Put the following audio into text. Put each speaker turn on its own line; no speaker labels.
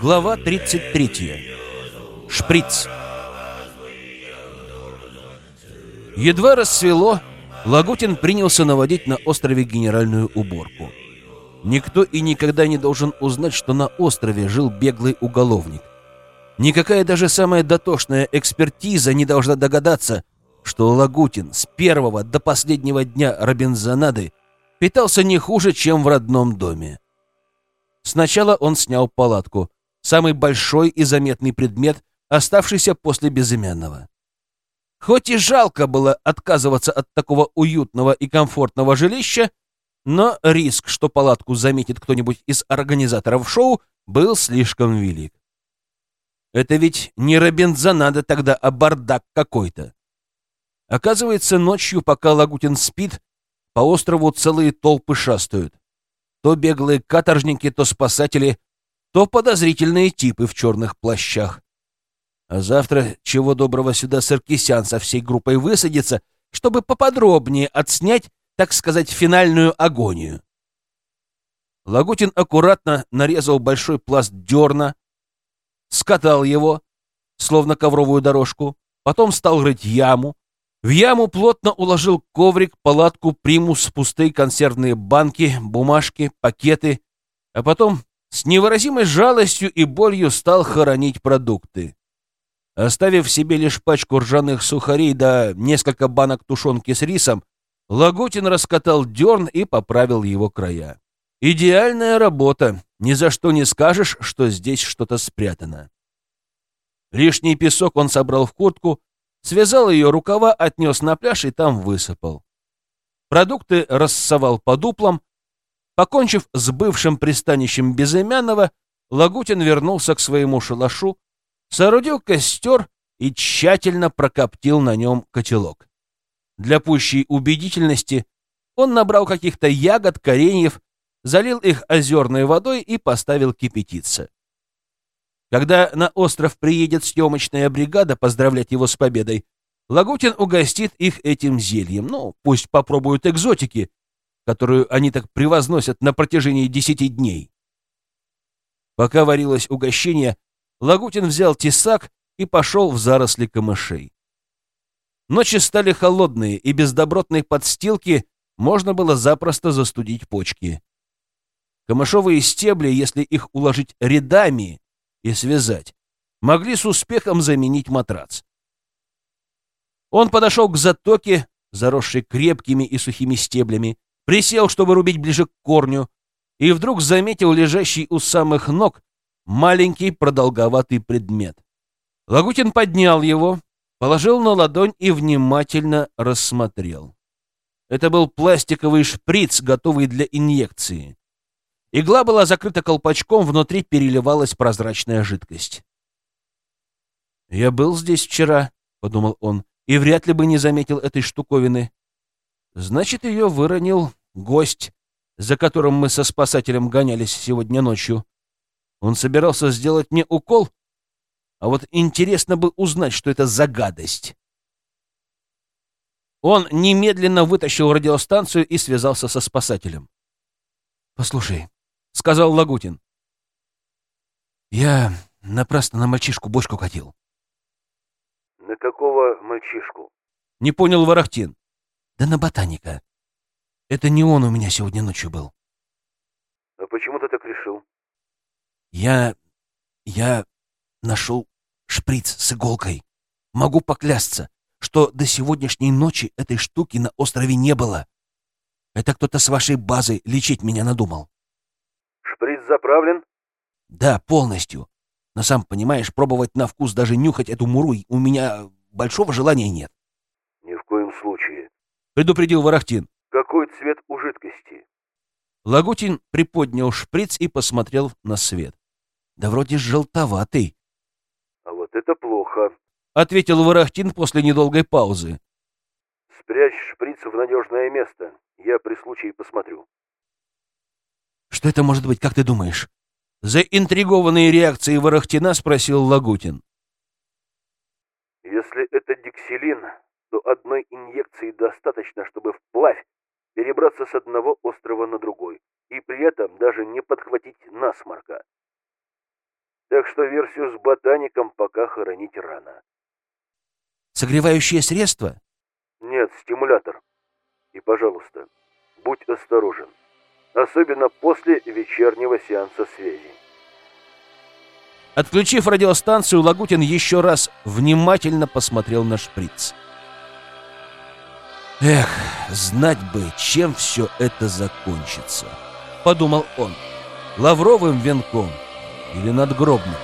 Глава 33. Шприц. Едва рассвело, Лагутин принялся наводить на острове генеральную уборку. Никто и никогда не должен узнать, что на острове жил беглый уголовник. Никакая даже самая дотошная экспертиза не должна догадаться, что Лагутин с первого до последнего дня Робинзонады питался не хуже, чем в родном доме. Сначала он снял палатку, самый большой и заметный предмет, оставшийся после безымянного. Хоть и жалко было отказываться от такого уютного и комфортного жилища, но риск, что палатку заметит кто-нибудь из организаторов шоу, был слишком велик. Это ведь не Робинзонада тогда, а бардак какой-то. Оказывается, ночью, пока Лагутин спит, по острову целые толпы шастают. То беглые каторжники, то спасатели, то подозрительные типы в черных плащах. А завтра, чего доброго, сюда Саркисян со всей группой высадится, чтобы поподробнее отснять, так сказать, финальную агонию. Лагутин аккуратно нарезал большой пласт дерна, скатал его, словно ковровую дорожку, потом стал рыть яму, в яму плотно уложил коврик, палатку, примус, пустые консервные банки, бумажки, пакеты, а потом с невыразимой жалостью и болью стал хоронить продукты. Оставив себе лишь пачку ржаных сухарей да несколько банок тушенки с рисом, Лагутин раскатал дерн и поправил его края. Идеальная работа, ни за что не скажешь, что здесь что-то спрятано. Лишний песок он собрал в куртку, связал ее рукава, отнес на пляж и там высыпал. Продукты рассовал по дуплам. Покончив с бывшим пристанищем Безымянного, Лагутин вернулся к своему шалашу, соорудил костер и тщательно прокоптил на нем котелок. Для пущей убедительности он набрал каких-то ягод, кореньев, залил их озерной водой и поставил кипятиться. Когда на остров приедет съемочная бригада поздравлять его с победой, Лагутин угостит их этим зельем. Ну, пусть попробуют экзотики, которую они так превозносят на протяжении десяти дней. Пока варилось угощение, Лагутин взял тесак и пошел в заросли камышей. Ночи стали холодные, и без добротной подстилки можно было запросто застудить почки. Камышовые стебли, если их уложить рядами, и связать, могли с успехом заменить матрац. Он подошел к затоке, заросшей крепкими и сухими стеблями, присел, чтобы рубить ближе к корню, и вдруг заметил лежащий у самых ног маленький продолговатый предмет. Лагутин поднял его, положил на ладонь и внимательно рассмотрел. Это был пластиковый шприц, готовый для инъекции. Игла была закрыта колпачком, внутри переливалась прозрачная жидкость. «Я был здесь вчера», — подумал он, — «и вряд ли бы не заметил этой штуковины. Значит, ее выронил гость, за которым мы со спасателем гонялись сегодня ночью. Он собирался сделать мне укол, а вот интересно бы узнать, что это за гадость». Он немедленно вытащил радиостанцию и связался со спасателем. «Послушай, — сказал Лагутин. «Я напрасно на мальчишку бочку катил».
«На какого мальчишку?»
— не понял Ворохтин.
«Да на ботаника. Это не он у меня сегодня ночью был».
«А почему ты так решил?»
«Я... я нашел шприц с иголкой. Могу поклясться, что до сегодняшней ночи этой штуки на острове не было. Это кто-то с вашей базы лечить меня надумал».
Шприц заправлен?
Да, полностью. Но сам понимаешь, пробовать на вкус, даже нюхать эту муру у меня большого желания нет.
Ни в коем случае.
Предупредил Ворохтин.
Какой цвет у жидкости?
Лагутин приподнял шприц и посмотрел на свет.
Да вроде желтоватый.
А вот это плохо.
Ответил Ворохтин после недолгой паузы.
Спрячь шприц в надежное место. Я при случае посмотрю.
Что это может быть, как ты думаешь?
Заинтригованной реакцией Ворохтина спросил Лагутин.
Если это дикселин, то одной инъекции достаточно, чтобы вплавь перебраться с одного острова на другой, и при этом даже не подхватить насморка. Так что версию с ботаником пока хоронить рано.
Согревающее средство?
Нет, стимулятор. И, пожалуйста, будь осторожен. Особенно после вечернего сеанса связи.
Отключив радиостанцию, Лагутин еще раз внимательно посмотрел на шприц. «Эх, знать бы, чем все это закончится!» — подумал он. «Лавровым венком или надгробным?»